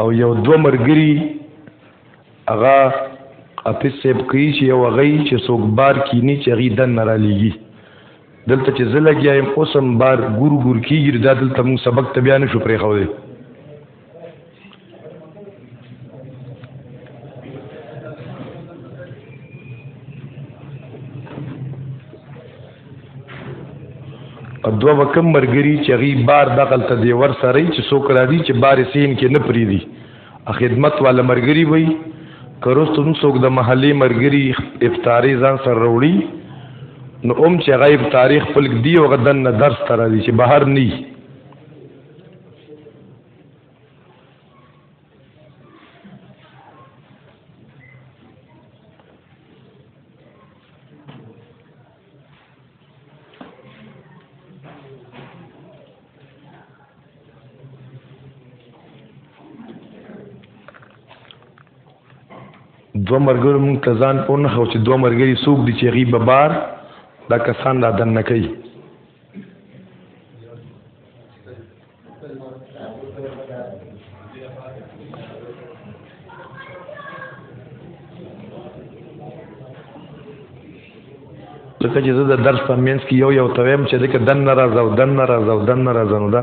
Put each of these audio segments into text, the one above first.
او یو دو مرګری هغه اپیس سیب کوي چې یو غي چې څوک بار کینی چې غي دن نه را لېږي دلته چې زه لګیا یم اوسم بار ګور ګور کیږي دا دلته موږ سبق ته بیا نشو پرې خو دی دو وکم مرګري چې غي بار دغل ته دی ور سره چې څوک را دي چې بار سین کې نه پری دي خدمت والا مرګري وي کروستم څوک د محلي مرګري افطاری ځان سره وروړي نو اوم چې غیب تاریخ پلک دی او غدن نه درس تر دي چې بهر ني دو مرګر مونږ ته ځان په نه خو چې دو مرګري سوق دي چې غي ببار دا کسان را دن نه کوي لکه چې زه د درس په منځ کې یو یو تویم چې دغه دن ناراض او دن ناراض او دن ناراض نو دا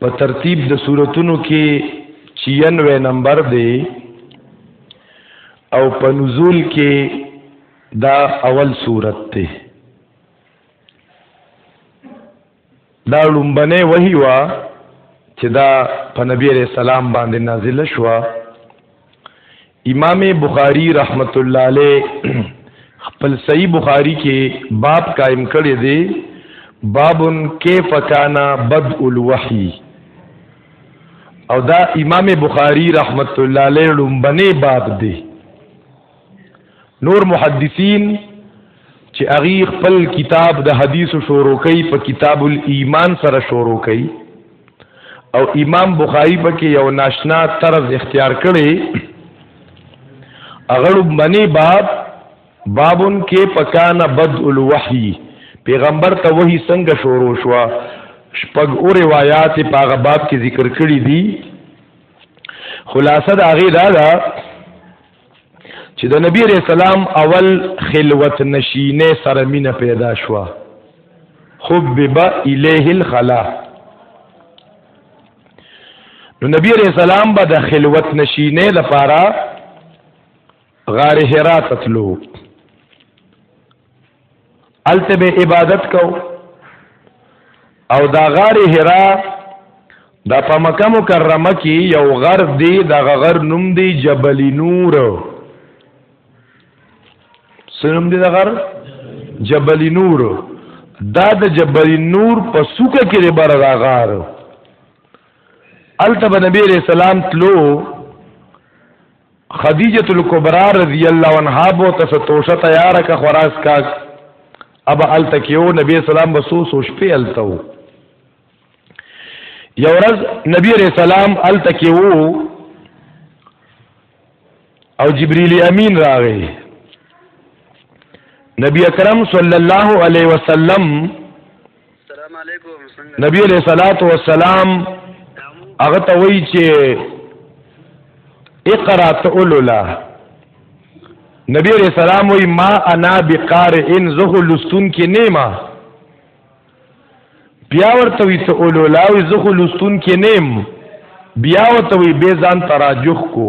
په ترتیب د صورتونو کې 96 نمبر دی او په نزول کې دا اول صورت دی دا لومبنه وحی وا چې دا په نبی رسول الله باندې نازل شوه امام بخاری رحمت الله علیه خپل صحیح بخاری کې باب قائم کړی دی باب کیف کان بدء الوحی او دا امام بخاری رحمت الله علیه لومبنه باب دی نور محدثین چې اغي خپل کتاب د حدیث شروع کوي په کتاب الایمان سره شروع کوي او امام بخاری پکې یو ناشنا طرز اختیار کړي اغړو منی باب بابن کې پکانه بد الوحی پیغمبر ته وਹੀ څنګه شروع شو شپږ او روایت په هغه باب کې ذکر کړی دي خلاصه دا غي دا, دا چې د نبی رسول سلام اول خلوت نشینه سره مینه پیدا شو حبب الیه الخلا نو نبی رسول سلام به د خلوت نشینه لپاره غار حرا تتلو الته به عبادت کو او دا غار هرا دا په مکه مکرمه کې یو غر دی دا غر نوم دی جبل نور سنم دی دا غر جبل نور دا د جبل نور په سوکه کې بر دا غار الته نبی رسول الله تلو خدیجه الکبرى رضی الله عنها بو تس توشه تیار کا خراس کا ابا ال تکیو نبی سلام بسو سو شپې التو یو ورځ نبی رسول سلام ال تکیو او جبرئیل امین راغی نبی اکرم صلی الله علیه وسلم السلام علیکم نبی علیہ الصلوۃ والسلام هغه ته وی چې اقرا توللا نبی علیہ السلام وی ما انا بقارئ زه لستون کې نیما بیا ورته وی توللا وی زه لستون کې نیم بیا ورته وی به ځان تراجخ کو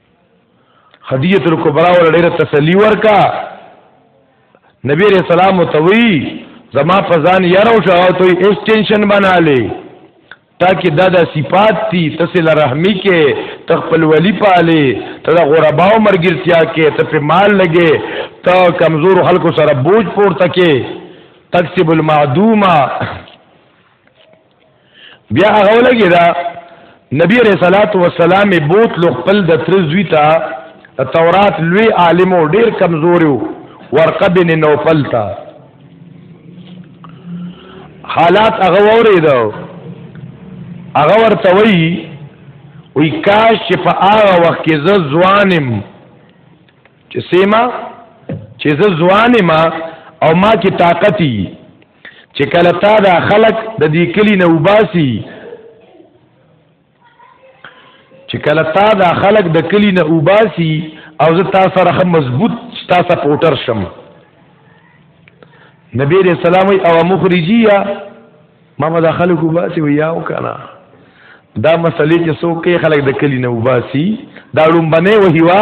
خدیجه الکبرا ول ډیره تسلی ورکا نبی رسول الله توي زما په ځان یارو شو ته هیڅ ټینشن بنا لې تاکي دا د صفات دي تسل رحمی کې تخپل ولی پاله ته د غرباو مرګرتیا کې ته په مال لګې ته کمزور خلکو سره بوج پورته کې تکسب المعدومه بیا هغه ولګی دا نبی رسول الله والسلام بوت لو خپل د ترزوی تا تورات لوی عالم او ډیر کمزوري ورقه بن نوفل تا حالات هغه وریدو هغه ورته وی وی کاش چې په هغه وخت کې زه ځوانم چې سیما چې زه ځوانم او ما کې طاقتي چې کله تا دا خلق د دې کلی نه وباسي چې کله تا دا خلق د کلی نه وباسي او زه تا سره هم مضبوط تا سپورټر شم نبی رسول سلام او مخرجی یا ما ما دا خلق وباسي ویا او کنه دا مسلې چې څوک خلک د کلی نه وباسي دا لومبنه وهیوا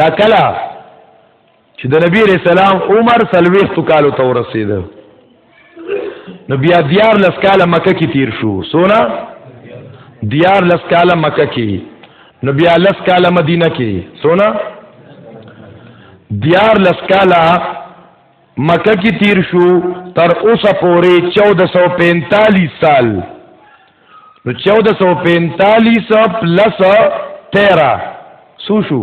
دا کله چې د نبی رسول الله عمر سلويختو کالو ته ورسید نو بیا دیار لس کاله مکه کې تیر شو سونا دیار لس کاله مکه کې نو بیا لس کاله مدینه کې سونا دیار لس کاله مکه کې تیر شو تر اوسه پورې 1445 سال نو 1445 پلس 13 سو شو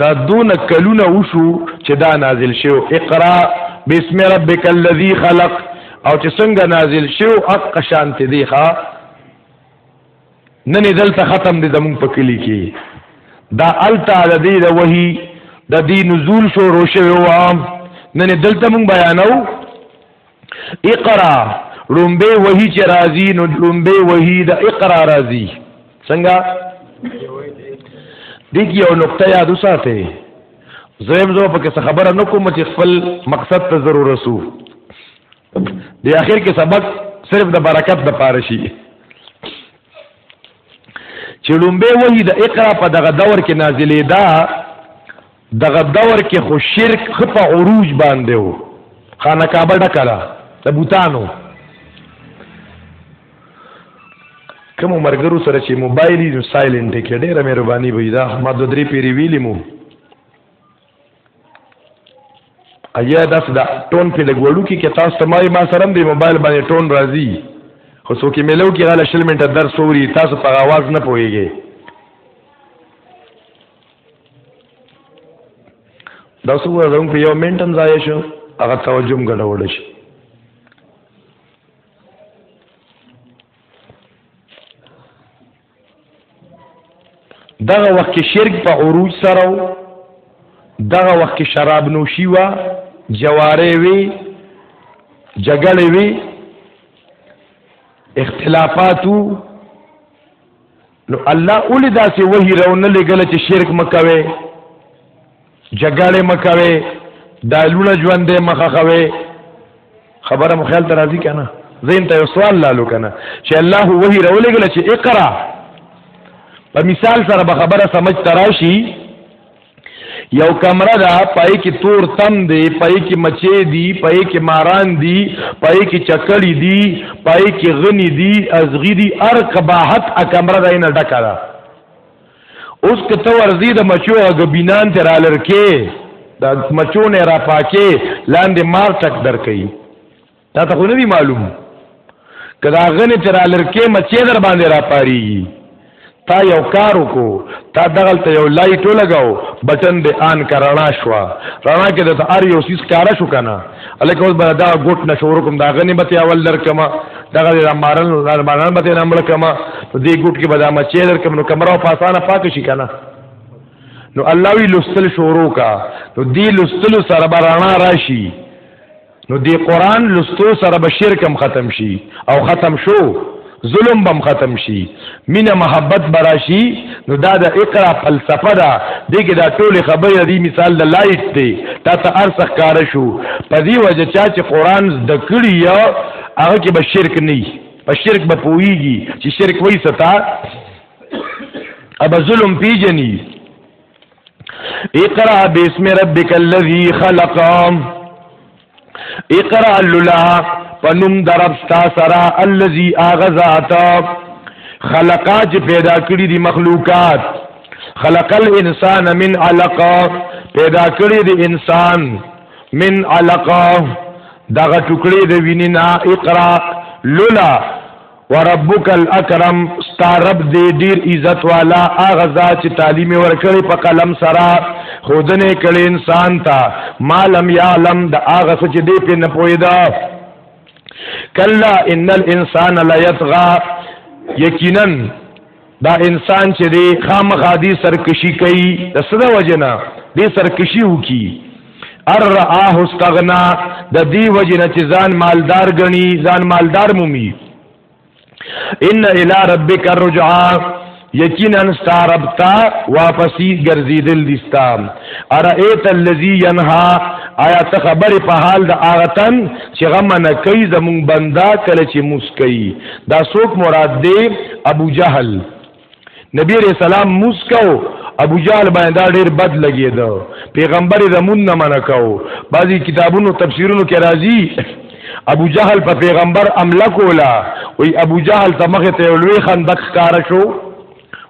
دا دون کلونه وشو چې دا نازل شو اقرا بسم ربک الذی خلق او چې څنګه نازل شو اق شانت دی ښا نن دلته ختم دي زمون په کلی کې دا التا د دې د وਹੀ د دې نزول شو روشه و نن دلته مون بیانو اقرا لومبه وحی چې راضی نو لومبه وحی د اقرا راضی څنګه دیږي یو نقطه یاد وساته زم زو په کې خبره نکوم چې خپل مقصد ته ضرور رسو دی اخر کې سبق صرف د برکت د پاره شي چې لومبه وحی د اقرا په دغه دور کې نازلې ده دغه دور کې خو شرک خپه عروج باندې وو خانه کعبه ډکړه د بوتانو کوم مرګرو سره چې موبایل یې سایلنټ کې ډېره مهرباني وي دا ما د درې پیری ویلی مو ایا دا دا ټون په لګوړو کې کې تاسو ما ما سره د موبایل باندې ټون راځي خو څوک یې ملو کې غاله شل منټه درس اوري تاسو په आवाज نه پويږئ دا څو زموږ په یو منټ هم ضایع شو هغه توجه هم ګډوډ شي دغه وخت کې شرک په عروج سره و دغه وخت کې شراب نوشي و جواره وی جګړې وی اختلافاتو نو الله اولی داسې وحی راونه لګل چې شرک مکوي جګړه مکوي دالونه ژوندې مخه خوي خبره مخیل ته راځي کنه زین ته سوال لالو کنه چې الله وحی راونه لګل چې اقرا په مثال سره به خبره سمجھ تراشي یو کمره ده پای کې تور تم دی پای کې مچې دی پای کې ماران دی پای کې چکړې دی پای کې غنی دی ازغی دی ار قباحت ا کمره ده نه ډکا ده اوس کته ورزی د مچو غبینان تر الرکه د مچو نه را پاکه لاندې مار ټک درکې تا ته خو نه دی معلوم که دا غنې چې را لرکې مچې در باندې را پاریږي تا یو کار وکړو تا دغلته یو لایټ ولګاو بټن دې آن کا رڼا شو رڼا کې د ار یو سیس کارا شو کنه الکه اوس به دا ګوټ نشو کوم دا غنې به اول در کما دغه د مارن د مارن به نه مړ کما دې ګوټ کې به دا مچې در کم نو کمره په اسانه پاک شي کنه نو الله وی لستل شورو کا نو دې لستل سره به رڼا راشي نو دی قران لستو سره به شرک هم ختم شي او ختم شو ظلم بم ختم شي مینه محبت براشي نو دا د اقرا فلسفه ده دغه دا ټول خبره دی مثال د لایټ دی تا ته ارسخ کار شو په دی وجه چا چې قران د کړی یا هغه کې به شرک نه په شرک به پويږي چې شرک وای ستا اب ظلم پیجنی اقرا بسم ربک الذی خلق اقرا للا پنوم درب ستا سرا الذی اغذات خلقا چې پیدا کړی دی مخلوقات خلق الانسان من علق پیدا کړی دی انسان من علق دغه ټوکړی د وینینا اقرا لولا وربک الاکرم ستا رب دې ډیر عزت والا هغه ذات چې تعلیم ورکړي په قلم سره خودنه کړي انسان ته مالم یعلم د هغه څه چې دې په نه پویدا کلا ان الانسان لا یطغى یقینا دا انسان چې دی خامخا دی سرکشي کوي د سره وجنه دی سرکشي وکي ار راه استغنا د دی وجنه چې ځان مالدار غني ځان مالدار مومي ان الى ربک الرجعا یقینا ستاربتا واپسی ګرځیدل دستا ارایت الذی ینها آیا ته خبر په حال د اغتن چې غمنه کوي زمون بندا کله چې مسکی دا څوک مراد دی ابو جهل نبی رسول الله مسکو ابو جهل باندې دا ډیر بد لګیدو پیغمبر زمون نه منع کاو بعضی کتابونو تفسیرونو کې راځي ابو جهل په پیغمبر عمله کولا وی ابو جهل ته مخه ته لوی خندق کار شو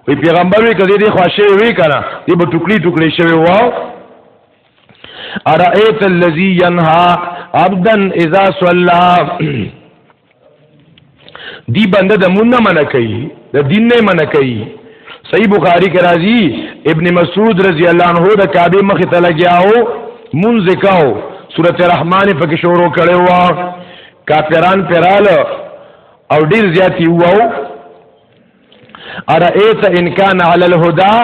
وی پیغمبر وی کدی دی خوښه وی کنه دی به ټوکړي ټوکړي شوی واو ارئیت الذی ینها عبدا اذا صلى دی بنده د مون نه منع کوي د دین نه منع کوي صحیح بخاری کې راځي ابن مسعود رضی الله عنه د کعبه مخ ته لګیاو مون زکاو سورته رحمان پکې شروع کړو وا کافران پرال او ډیر زیاتی وو ارئیت ان کان علی الهدى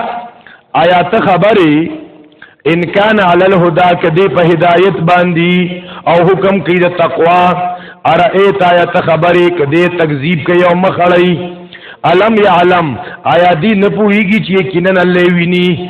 آیا ته خبرې ان کان علی الهدى کدی په هدایت باندې او حکم کوي د تقوا ارئیت آیا ته خبرې کدی تکذیب کوي او مخړی علم یعلم آیا دی نه پوهیږي چې کینن الله ویني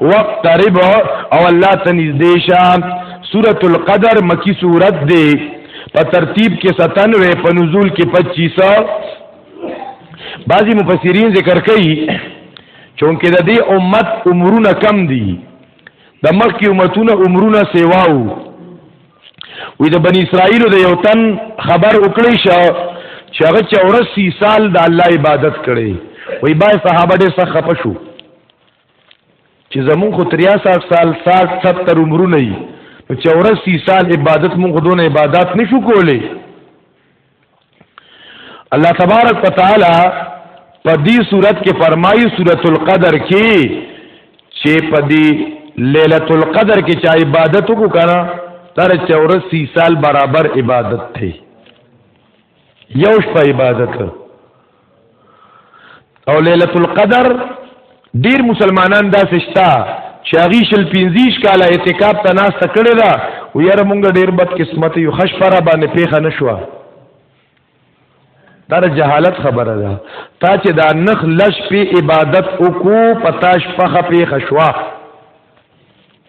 وقترب او الله ته نږدې شه سورۃ القدر مکی سورۃ دی په ترتیب کې 97 په نزول کې 2500 بعضی مفسرین ذکر کوي چونکه د دې امت عمرونه کم دي د مخکې امتونه عمرونه سیواو وې د بنی اسرائیل د یو تن خبر وکړی شو چې هغه 84 سال د الله عبادت کړي وې بای صحابه ډېر سخت خپشو چې زمون خو 63 سال 60 70 عمرونه یي نو 84 سال عبادت مونږ دونه عبادت نشو کولای الله تبارک وتعالى په دې صورت کې فرمایي سورۃ القدر کې چې په دې ليله القدر کې چې عبادت وکړه تر 84 سال برابر عبادت ته یوش په عبادت او ليله القدر ډیر مسلمانان دا سشتا چې هغه شل 15 کاله اعتکاف ته ناس تکړه دا و یاره مونږ ډیر بد قسمت یو خش پر باندې پیخه نشو دا جهالت خبره ده تا چې دا نخ لش په عبادت او کو پتاش پخه پیخه شوا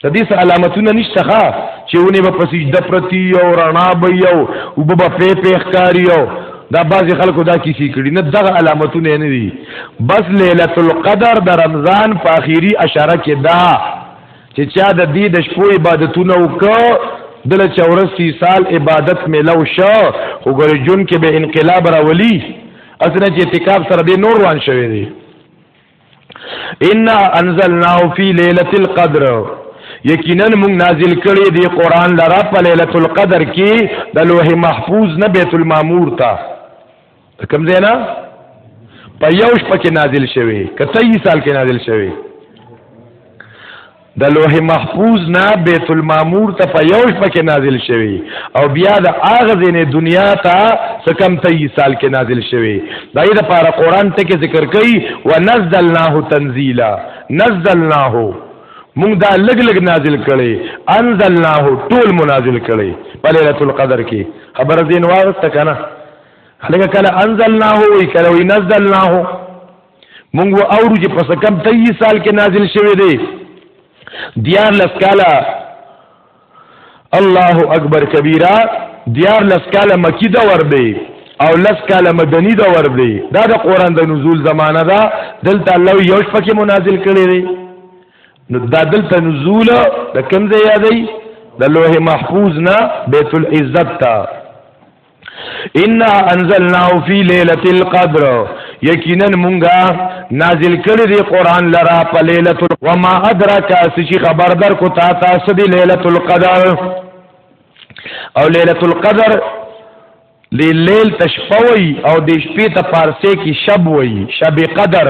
د دې څه علامتونه نشته ښا چې ونی به پسې د پرتی او رڼا به یو او به په په ښکاری یو دا بعضی خلکو دا کیسی کړي نه دغه علامتونه نه دي بس ليله القدر د رمضان په اخیری اشاره کې دا چې چا د دې د شپو عبادتونه وکړ دله چورسی سال عبادت ملو شو خو ګر جون کې به انقلاب راولي اسنه چې اعتکاف سره د نور روان شوی دی ان انزلناه فی ليله القدر یقینا موږ نازل کړی دی قران لرا په ليله القدر کې د لوح محفوظ نه بیت المعمور ته کوم ځای نه په یوش پکې نازل شوی کته یې سال کې نازل شوی د لوح محفوظ نه بیت المامور ته په یو شپه کې نازل شوی او بیا د هغه ځینې دنیا ته څه کم تیي سال کې نازل شوی دا یې د پاره قران ته کې ذکر کوي ونزلناه تنزیلا نزلناه مونږ دا لګ لګ نازل کړي انزلناه ټول منازل کړي په ليله القدر کې خبر دین واغسته کنه هغه کله انزلناه وی کله وی نزلناه مونږ و اورو چې پس کم 23 سال کې نازل شوی دی دیار لس کالا الله اکبر کبیره دیار لس کالا مکی دا ور دی او لس کالا مدنی دا ور دی دا د قران د نزول زمانہ دا دلته الله یو شپه کې منازل کړی دی نو دا دلته نزول د کوم ځای یادای د لوح محفوظ نه بیت العزت ته ان انزلناه فی ليله القدر یقینا مونږه نازل کړی دی قران لرا په ليله وما ادراک چې خبر در کو تا تاسو دی ليله القدر او ليله القدر دی لیل تشپوی او د شپې ته پارسه کې شب وی شب قدر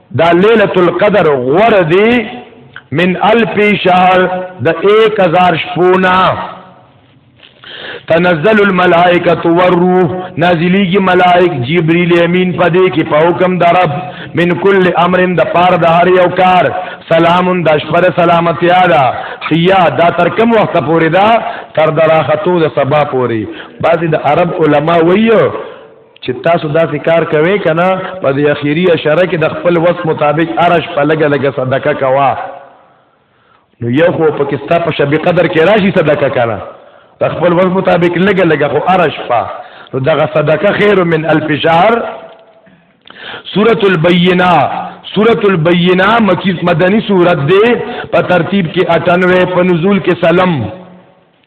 دا ليله القدر غور دی من الف شهر د 1000 شپونا تنزل الملائکه والروح نازلیږي ملائک جبرئیل امین پدې کې په حکم د رب من کل امر د پار د هر یو کار سلام د شپره سلامتی ادا خیا دا تر کوم وخت پورې دا تر دراختو د سبا پورې بعضی د عرب علما وایو چې تاسو داسې کار کوي کنه په دې اخیری اشاره کې د خپل وس مطابق ارش په لګه لګه صدقه کوا نو یو خو پاکستان په شبي قدر کې راشي صدقه کړه د خپل وس مطابق لګه لګه خو ارش پا نو دغه صدقه خیر من الف شهر سورۃ البینہ سورۃ البینہ مکی مدنی سورۃ دے په ترتیب کې 98 په نزول کې سلام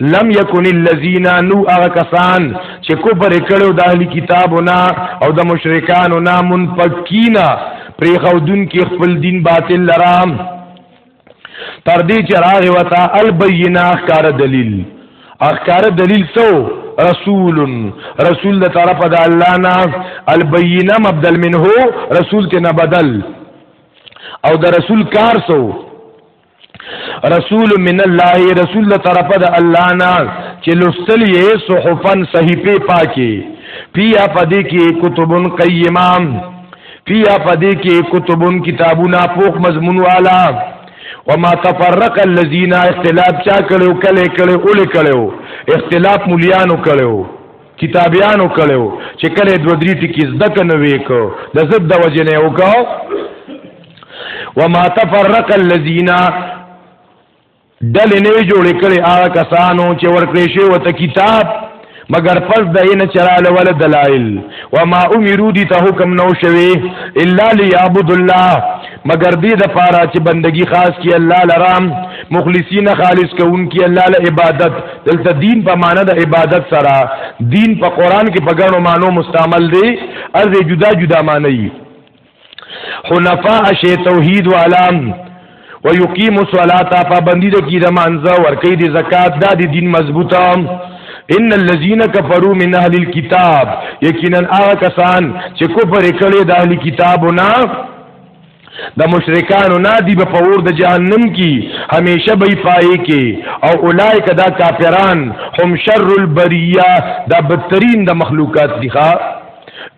لم یکن الذین نو هغه کسان چې کفر کړو د اهلی کتابونه او د مشرکانو نه منفقینا پری خودن کې خپل دین باطل لرام تر دې چې راغی وتا البینا اخکار دلیل اخکار دلیل سو رسول رسول د طرف د الله نه البینا مبدل منه رسول ته نه بدل او د رسول کار سو رسول من الله رسول له طرفه د الله نه چې لستل یې صحفن صحیفه پاکي پیا پدې کې کتبن قیمام پیا پدې کې کتبن کتابونه پوخ مضمون والا وما تفرق الذين اختلاف چا کړو کله کړو اول کړو اختلاف مليانو کړو کتابیانو کړو چې کله دوه درې ټکی زده کنه وېکو د زد د وجه نه وکاو وما تفرق الذين دل نه جوړ کړي هغه کسانو چې ورکړې شوی وته کتاب مگر پس د نه چراله ول دلائل وما امروا دي ته حکم نو شوي الا ليعبد الله مگر دې د پاره چې بندگی خاص کی الله لرام مخلصین خالص کون کی الله له عبادت دلته دین په معنی د عبادت سره دین په قران کې په ګڼو معنی مستعمل دی ارز جدا جدا معنی حنفاء شی توحید وعلام ويقيم الصلاه پابندی د کی د مانزه ورکی د زکات د دین مضبوطه ان الذين كفروا من اهل الكتاب یقینا هغه کسان چې کفر کړي د اهل کتابونه د مشرکانو نه دی په اور د جهنم کی همیشه به پای کی او اولایک دا کافران هم شر البریه دا بدترین د مخلوقات دی ښا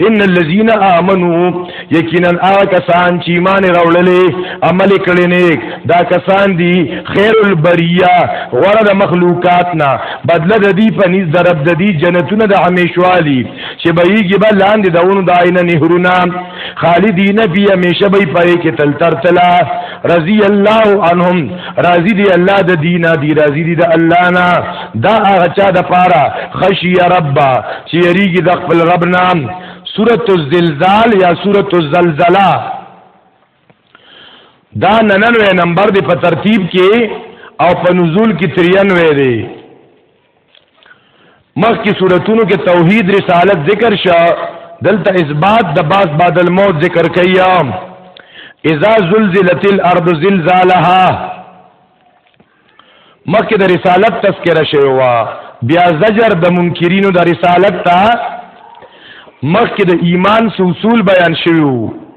ان الذين امنوا یقینا کسان چې ایمان راوړلې عمل کړي نیک دا کسان دي خیر البریا غره د مخلوقات نه بدله د دې په نس درب د دې جنتونه د همیشوالي چې به یې کې به لاندې دونو داینه نهرونه خالدین فی همیشه به پای کې تل تر تلا رضی الله عنهم راضی دی الله د دینا دی راضی دی د الله نه دا هغه چا د پاره خشی رب چې یریږي د خپل رب نام سورۃ الزلزال یا سورۃ الزلزلہ دا 99 نمبر دی په ترتیب کې او په نزول کې 93 دی مخکې صورتونو کې توحید رسالت ذکر شو دلته اثبات د باس بعد الموت ذکر کیا اذا زلزلت الارض زلزالها مخکې د رسالت تذکرہ شوی و بیا زجر د منکرینو د رسالت ته مخکې د ایمان اصول بیان شوی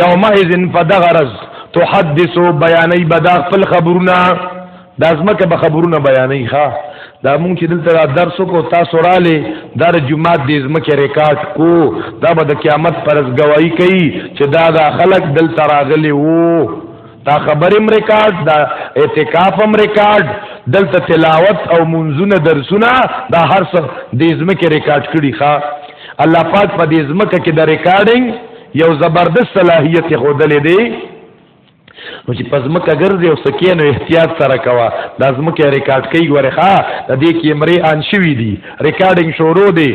یوم اذن فدغرز تحدثو بیانې بدا خپل خبرونه د ازمکه به خبرونه بیانې ښا دا مونږ چې دلته درس کو تاسو را لې در جمعه د ازمکه ریکارډ کو دا به د قیامت پرز گواہی کوي چې دا دا خلق دلته راغلي وو دا خبرم ریکارډ دا اعتکافم ریکارډ دلته تلاوت او منځونه درسونه دا هر څه د ازمکه ریکارډ کړي ښا الله پاک په دې ازمکه کې د ریکارډینګ یو زبردست صلاحیت یې ښودلی دی نو چې پزمکه ګرځي او سکه نو احتیاط سره کوا د ازمکه ریکارډ کوي ګوره ښا د دې کیمرې آن شوې دي ریکارډینګ شروع دی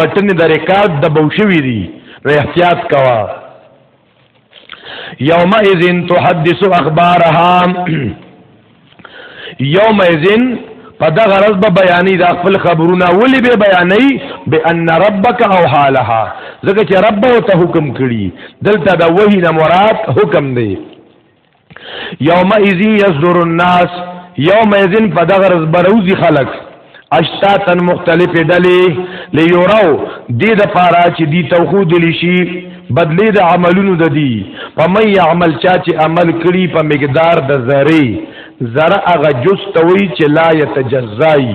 بټن د ریکارډ د بو شوې دي نو احتیاط کوا یومئذ تحدث اخبارها یوم اذن په دا غرض به بیانې د خپل خبرونه ولې به بیانې به ان ربک او حالها ځکه چې رب او ته حکم کړي دلته دا وਹੀ نه مراد حکم دی یوم اذن یصدر الناس یوم اذن په دا غرض بروزي خلک اشتاتن مختلف ډلې لیورو دې د پاره چې دی توخو دلی شي بدلی د عملونو د دی په مې عمل چا چې عمل کړي په مقدار د ذره ذره هغه جز توي چې لا يتجزای